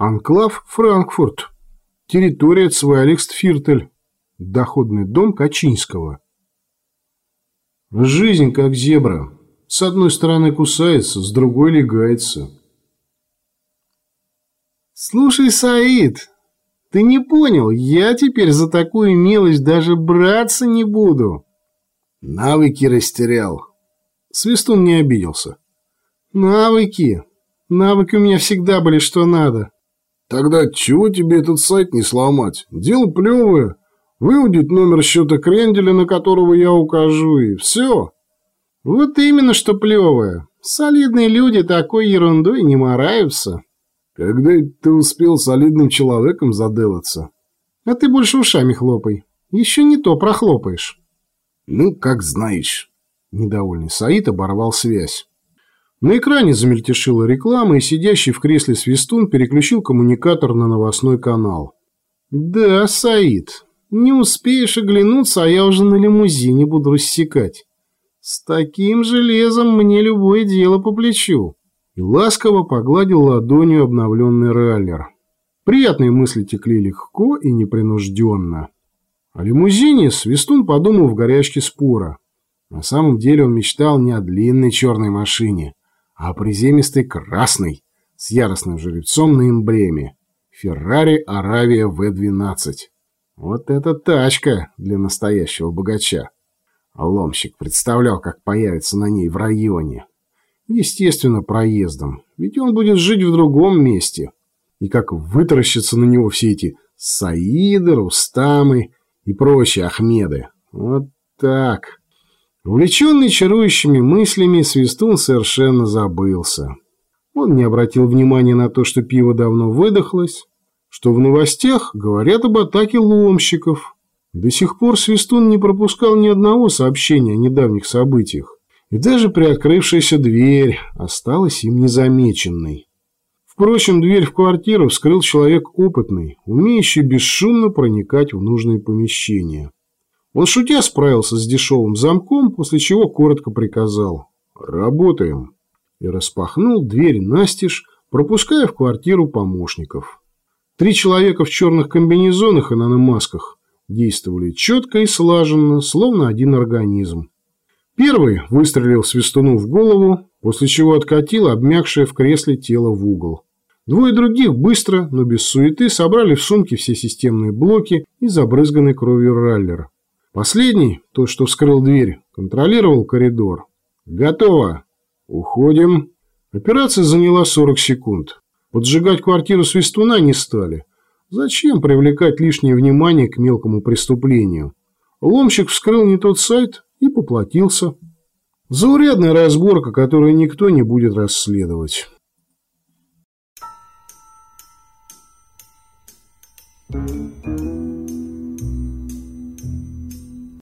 Анклав Франкфурт. Территория Цвайликстфиртель. Доходный дом Качинского. Жизнь как зебра. С одной стороны кусается, с другой легается. Слушай, Саид, ты не понял, я теперь за такую мелочь даже браться не буду. Навыки растерял. Свистун не обиделся. Навыки. Навыки у меня всегда были что надо. Тогда чего тебе этот сайт не сломать? Дело плевое. Выудить номер счета кренделя, на которого я укажу, и все. Вот именно что плевое. Солидные люди такой ерундой не мораются. Когда ты успел солидным человеком заделаться? А ты больше ушами хлопай. Еще не то прохлопаешь. Ну, как знаешь. Недовольный Саид оборвал связь. На экране замельтешила реклама, и сидящий в кресле свистун переключил коммуникатор на новостной канал. «Да, Саид, не успеешь оглянуться, а я уже на лимузине буду рассекать. С таким железом мне любое дело по плечу». И ласково погладил ладонью обновленный раллер. Приятные мысли текли легко и непринужденно. О лимузине Свистун подумал в горячке спора. На самом деле он мечтал не о длинной черной машине, а о приземистой красной с яростным жеребцом на эмблеме. Феррари Аравия В-12. Вот это тачка для настоящего богача. Ломщик представлял, как появится на ней в районе. Естественно, проездом, ведь он будет жить в другом месте. И как вытаращатся на него все эти Саиды, Рустамы и прочие Ахмеды. Вот так. Увлеченный чарующими мыслями, Свистун совершенно забылся. Он не обратил внимания на то, что пиво давно выдохлось, что в новостях говорят об атаке ломщиков. До сих пор Свистун не пропускал ни одного сообщения о недавних событиях, и даже приоткрывшаяся дверь осталась им незамеченной. Впрочем, дверь в квартиру вскрыл человек опытный, умеющий бесшумно проникать в нужные помещения. Он шутя справился с дешевым замком, после чего коротко приказал «Работаем» и распахнул дверь настежь, пропуская в квартиру помощников. Три человека в черных комбинезонах и наномасках действовали четко и слаженно, словно один организм. Первый выстрелил свистуну в голову, после чего откатил обмякшее в кресле тело в угол. Двое других быстро, но без суеты, собрали в сумке все системные блоки и забрызганный кровью раллер. Последний, тот, что вскрыл дверь, контролировал коридор. «Готово! Уходим!» Операция заняла 40 секунд. Поджигать квартиру Свистуна не стали. Зачем привлекать лишнее внимание к мелкому преступлению? Ломщик вскрыл не тот сайт и поплатился. Заурядная разборка, которую никто не будет расследовать. Thank you.